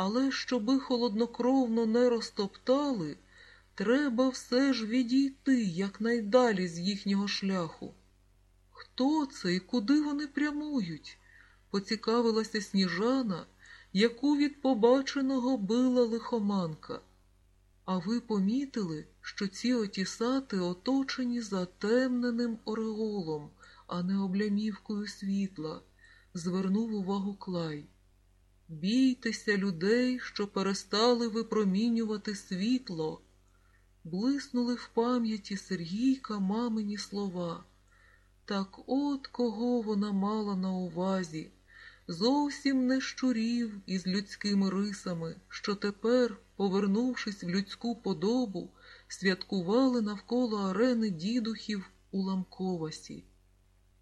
але щоби холоднокровно не розтоптали, треба все ж відійти якнайдалі з їхнього шляху. Хто це і куди вони прямують? поцікавилася сніжана, яку від побаченого била лихоманка. А ви помітили, що ці отісати оточені затемненим ореолом, а не облямівкою світла, звернув увагу Клай. Бійтеся людей, що перестали випромінювати світло. Блиснули в пам'яті Сергійка мамині слова. Так от кого вона мала на увазі, зовсім не щурів із людськими рисами, що тепер, повернувшись в людську подобу, святкували навколо арени дідухів у Ламковасі.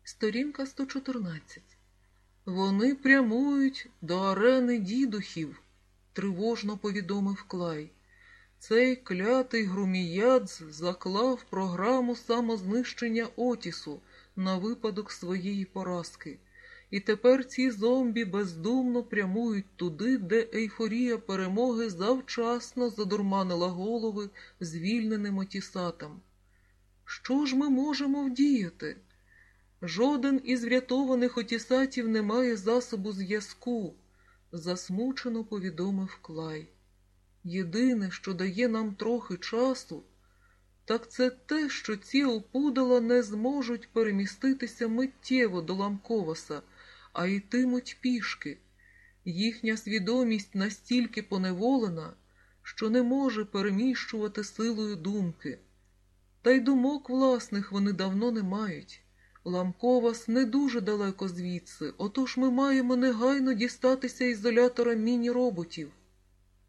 Сторінка 114 Вони прямують до арени дідухів, тривожно повідомив Клай. Цей клятий Груміядз заклав програму самознищення Отісу на випадок своєї поразки. І тепер ці зомбі бездумно прямують туди, де ейфорія перемоги завчасно задурманила голови звільненим отісатам. Що ж ми можемо вдіяти? Жоден із врятованих отісатів не має засобу зв'язку, засмучено повідомив Клай. Єдине, що дає нам трохи часу, так це те, що ці опудала не зможуть переміститися миттєво до Ламковаса, а йтимуть пішки. Їхня свідомість настільки поневолена, що не може переміщувати силою думки. Та й думок власних вони давно не мають. Ламковас не дуже далеко звідси, отож ми маємо негайно дістатися ізолятора міні-роботів.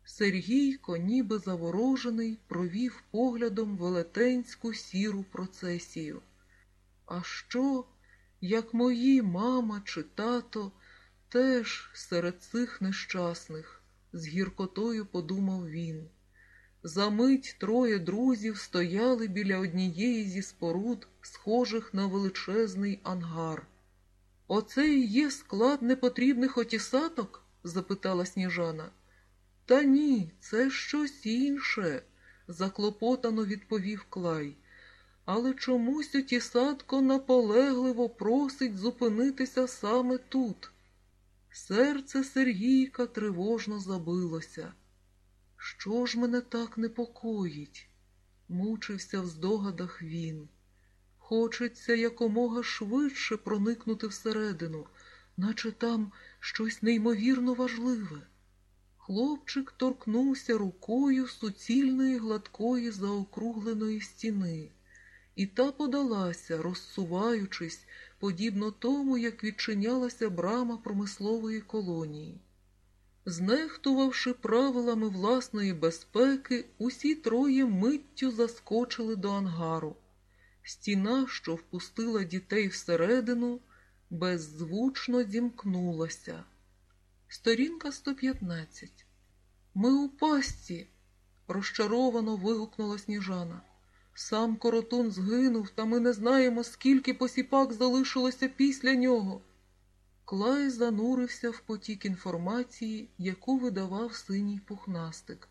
Сергійко, ніби заворожений, провів поглядом велетенську сіру процесію. А що, як мої мама чи тато, теж серед цих нещасних, з гіркотою подумав він. Замить троє друзів стояли біля однієї зі споруд, схожих на величезний ангар. Оце і є склад непотрібних отісаток? запитала сніжана. Та ні, це щось інше, заклопотано відповів Клай. Але чомусь отісатко наполегливо просить зупинитися саме тут. Серце Сергійка тривожно забилося. Що ж мене так непокоїть? мучився в здогадах він. Хочеться якомога швидше проникнути всередину, наче там щось неймовірно важливе. Хлопчик торкнувся рукою суцільної гладкої заокругленої стіни, і та подалася, розсуваючись, подібно тому, як відчинялася брама промислової колонії. Знехтувавши правилами власної безпеки, усі троє миттю заскочили до ангару. Стіна, що впустила дітей всередину, беззвучно зімкнулася. Сторінка 115. Ми у пастці, розчаровано вигукнула сніжана. Сам коротун згинув, та ми не знаємо, скільки посіпак залишилося після нього. Клай занурився в потік інформації, яку видавав синій пухнастик.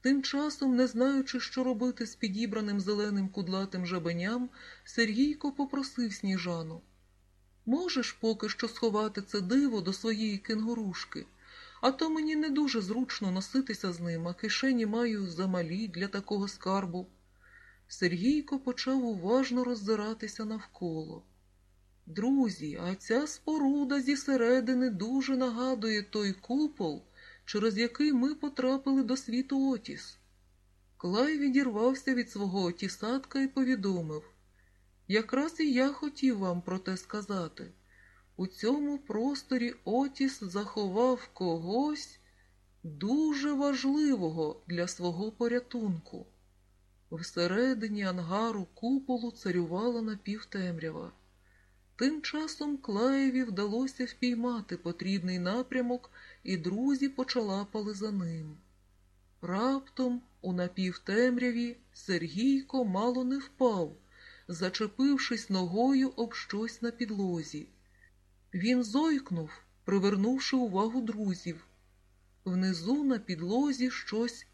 Тим часом, не знаючи, що робити з підібраним зеленим кудлатим жабеням, Сергійко попросив сніжану. Можеш поки що сховати це диво до своєї кенгурушки, а то мені не дуже зручно носитися з ним, а кишені маю замалі для такого скарбу. Сергійко почав уважно роззиратися навколо. Друзі, а ця споруда зі середини дуже нагадує той купол, через який ми потрапили до світу Отіс. Клай відірвався від свого отісатка і повідомив. Якраз і я хотів вам про те сказати. У цьому просторі Отіс заховав когось дуже важливого для свого порятунку. Всередині ангару куполу царювала напівтемрява. Тим часом Клаєві вдалося впіймати потрібний напрямок, і друзі почалапали за ним. Раптом, у напівтемряві, Сергійко мало не впав, зачепившись ногою об щось на підлозі. Він зойкнув, привернувши увагу друзів. Внизу на підлозі щось